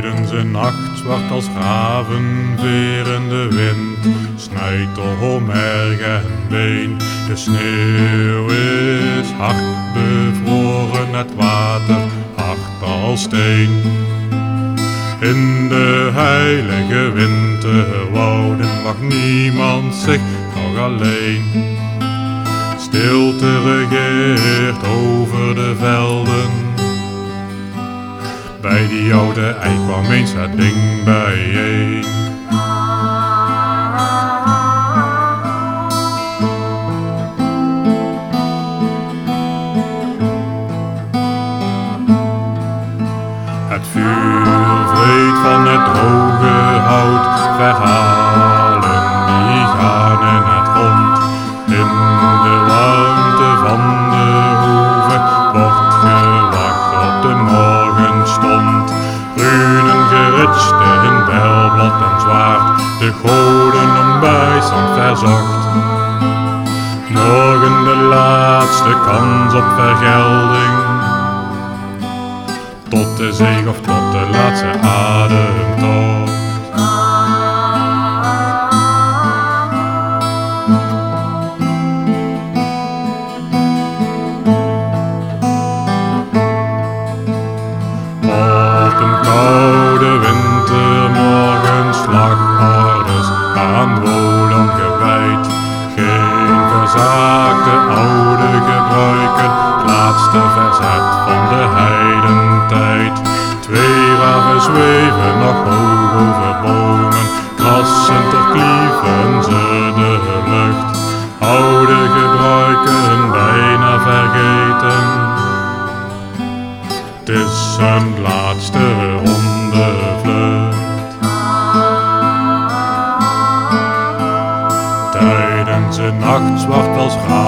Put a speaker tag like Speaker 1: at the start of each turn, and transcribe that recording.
Speaker 1: Tijdens een nacht zwart als ravenverende wind Snuit door merg en been De sneeuw is hard bevroren, het water hard als steen in de heilige winterwouden mag niemand zich nog alleen. Stilte regeert over de velden. Bij die oude eik kwam eens het ding bijeen. Het vuur Runen geritste in belblad en zwaard, de goden om bijstand verzocht. Morgen de laatste kans op vergelding tot de zege of tot de laatste ademtocht. Verzet van de heidentijd. Twee raven zweven nog hoog over bomen, krassend of klieven ze de lucht. Oude gebruiken bijna vergeten. Het is een laatste ronde vlucht. Tijdens een nacht zwart als gravenveer